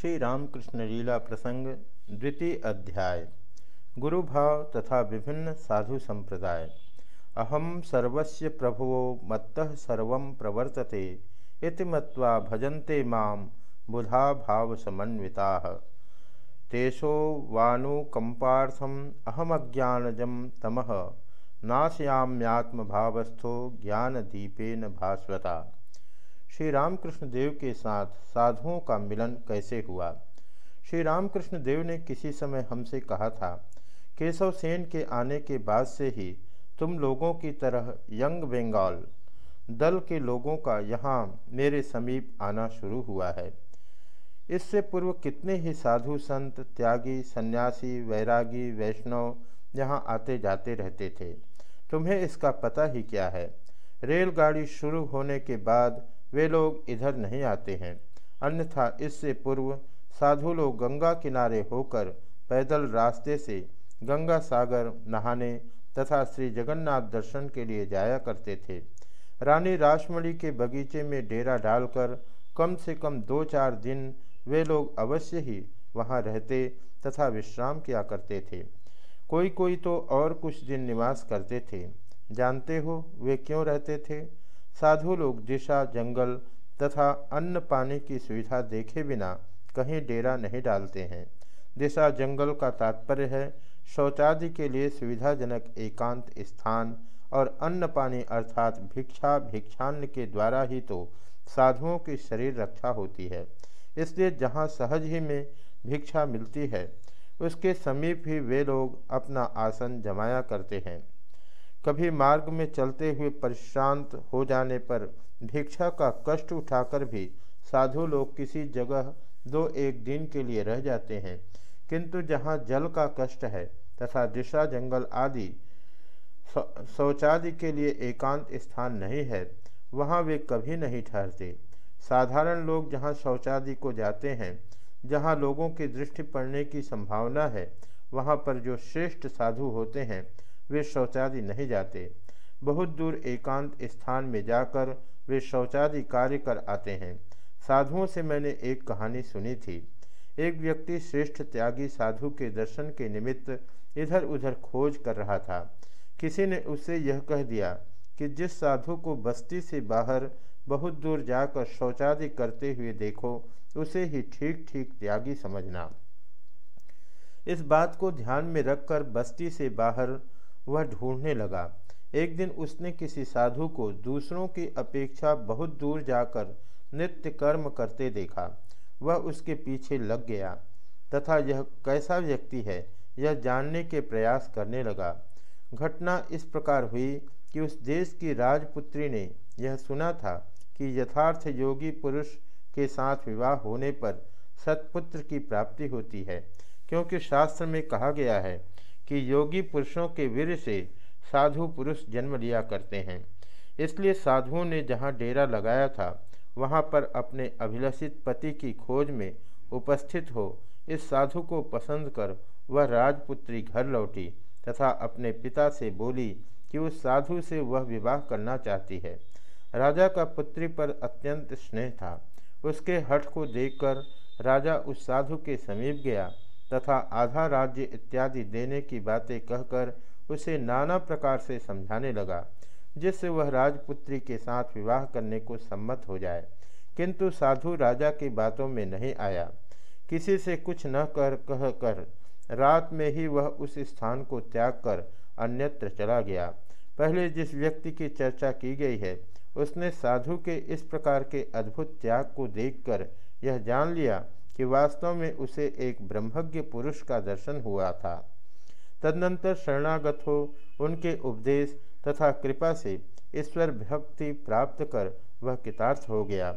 श्री रामकृष्ण लीला प्रसंग, द्वितीय अध्याय, गुरुभाव तथा विभिन्न साधु संप्रदाय। अहम सर्वस्य प्रभुवो, मत्तः सर्व प्रवर्तते, इति मत्वा भजन्ते माम बुधा भाव समन्विता तेषो वानुकंपार्थम अहमज्ञानजम तमह नाशयाम्यात्मभावस्थो ज्ञानदीपेन भास्वता। श्री रामकृष्ण देव के साथ साधुओं का मिलन कैसे हुआ? श्री रामकृष्ण देव ने किसी समय हमसे कहा था, केशव सेन के आने के बाद से ही तुम लोगों की तरह यंग बंगाल, दल के लोगों का यहाँ मेरे समीप आना शुरू हुआ है। इससे पूर्व कितने ही साधु संत, त्यागी, सन्यासी, वैरागी, वैष्णव यहाँ आते जाते रहते थे। तुम्हें इसका पता ही क्या है? रेलगाड़ी शुरू होने के बाद वे लोग इधर नहीं आते हैं। अन्यथा इससे पूर्व साधु लोग गंगा किनारे होकर पैदल रास्ते से गंगा सागर नहाने तथा श्री जगन्नाथ दर्शन के लिए जाया करते थे। रानी रासमणी के बगीचे में डेरा डालकर कम से कम दो चार दिन वे लोग अवश्य ही वहाँ रहते तथा विश्राम किया करते थे। कोई कोई तो और कुछ दिन निवास करते थे। जानते हो वे क्यों रहते थे? साधु लोग दिशा जंगल तथा अन्न पानी की सुविधा देखे बिना कहीं डेरा नहीं डालते हैं। दिशा, जंगल का तात्पर्य है, शौचादि के लिए सुविधाजनक एकांत स्थान और अन्न पानी अर्थात भिक्षा, भिक्षान्न के द्वारा ही तो साधुओं की शरीर रक्षा होती है। इसलिए जहाँ सहज ही में भिक्षा मिलती है, उसके समीप ही वे लोग अपना आसन जमाया करते हैं। कभी मार्ग में चलते हुए परेशांत हो जाने पर भिक्षा का कष्ट उठाकर भी साधु लोग किसी जगह दो एक दिन के लिए रह जाते हैं। किंतु जहाँ जल का कष्ट है तथा दिशा जंगल आदि शौचादि के लिए एकांत स्थान नहीं है, वहाँ वे कभी नहीं ठहरते। साधारण लोग जहाँ शौचादि को जाते हैं, जहाँ लोगों की दृष्टि पड़ने की संभावना है, वहाँ पर जो श्रेष्ठ साधु होते हैं वे शौचादि नहीं जाते। बहुत दूर एकांत स्थान में जाकर वे शौचादि कार्य कर आते हैं। साधुओं से मैंने एक कहानी सुनी थी। एक व्यक्ति श्रेष्ठ त्यागी साधु के दर्शन के निमित्त इधर उधर खोज कर रहा था। किसी ने उससे यह कह दिया कि जिस साधु को बस्ती से बाहर बहुत दूर जाकर शौचादि करते हुए देखो, उसे ही ठीक ठीक त्यागी समझना। इस बात को ध्यान में रखकर बस्ती से बाहर वह ढूँढने लगा। एक दिन उसने किसी साधु को दूसरों की अपेक्षा बहुत दूर जाकर नित्य कर्म करते देखा। वह उसके पीछे लग गया तथा यह कैसा व्यक्ति है, यह जानने के प्रयास करने लगा। घटना इस प्रकार हुई कि उस देश की राजपुत्री ने यह सुना था कि यथार्थ योगी पुरुष के साथ विवाह होने पर सतपुत्र की प्राप्ति होती है, क्योंकि शास्त्र में कहा गया है कि योगी पुरुषों के वीर से साधु पुरुष जन्म लिया करते हैं। इसलिए साधुओं ने जहाँ डेरा लगाया था, वहाँ पर अपने अभिलषित पति की खोज में उपस्थित हो, इस साधु को पसंद कर वह राजपुत्री घर लौटी तथा अपने पिता से बोली कि उस साधु से वह विवाह करना चाहती है। राजा का पुत्री पर अत्यंत स्नेह था। उसके हठ को देखकर राजा उस साधु के समीप गया तथा आधा राज्य इत्यादि देने की बातें कहकर उसे नाना प्रकार से समझाने लगा, जिससे वह राजपुत्री के साथ विवाह करने को सम्मत हो जाए। किंतु साधु राजा की बातों में नहीं आया। किसी से कुछ न कर कह कर रात में ही वह उस स्थान को त्याग कर अन्यत्र चला गया। पहले जिस व्यक्ति की चर्चा की गई है, उसने साधु के इस प्रकार के अद्भुत त्याग को देखकर यह जान लिया कि वास्तव में उसे एक ब्रह्मज्ञ पुरुष का दर्शन हुआ था। तदनंतर शरणागत हो, उनके उपदेश तथा कृपा से ईश्वर भक्ति प्राप्त कर वह कितार्थ हो गया।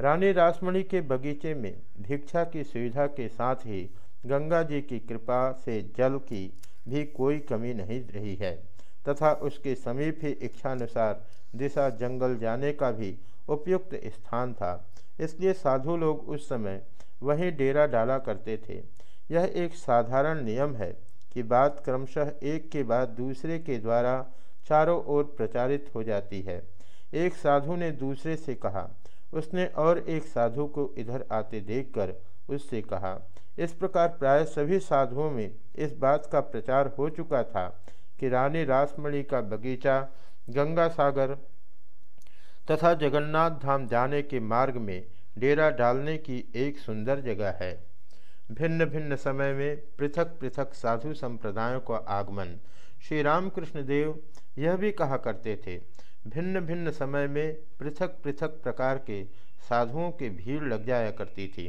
रानी रासमणी के बगीचे में भिक्षा की सुविधा के साथ ही गंगा जी की कृपा से जल की भी कोई कमी नहीं रही है तथा उसके समीप ही इच्छानुसार दिशा जंगल जाने का भी उपयुक्त स्थान था। इसलिए साधु लोग उस समय वहीं डेरा डाला करते थे। यह एक साधारण नियम है कि बात क्रमशः एक के बाद दूसरे के द्वारा चारों ओर प्रचारित हो जाती है। एक साधु ने दूसरे से कहा, उसने और एक साधु को इधर आते देखकर उससे कहा, इस प्रकार प्राय सभी साधुओं में इस बात का प्रचार हो चुका था कि रानी रासमणि का बगीचा, गंगा सागर तथा जगन्नाथ धाम जाने के मार्ग में डेरा डालने की एक सुंदर जगह है। भिन्न भिन्न समय में पृथक पृथक साधु संप्रदायों का आगमन। श्री रामकृष्ण देव यह भी कहा करते थे भिन्न भिन्न समय में पृथक पृथक प्रकार के साधुओं की भीड़ लग जाया करती थी।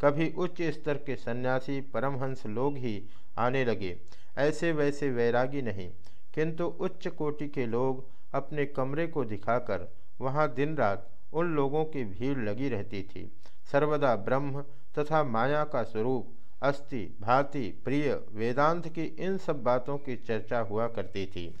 कभी उच्च स्तर के सन्यासी, परमहंस लोग ही आने लगे। ऐसे वैसे वैरागी नहीं, किंतु उच्च कोटि के लोग अपने कमरे को दिखाकर वहाँ दिन रात उन लोगों की भीड़ लगी रहती थी। सर्वदा ब्रह्म तथा माया का स्वरूप अस्ति भांति, प्रिय, वेदांत की इन सब बातों की चर्चा हुआ करती थी।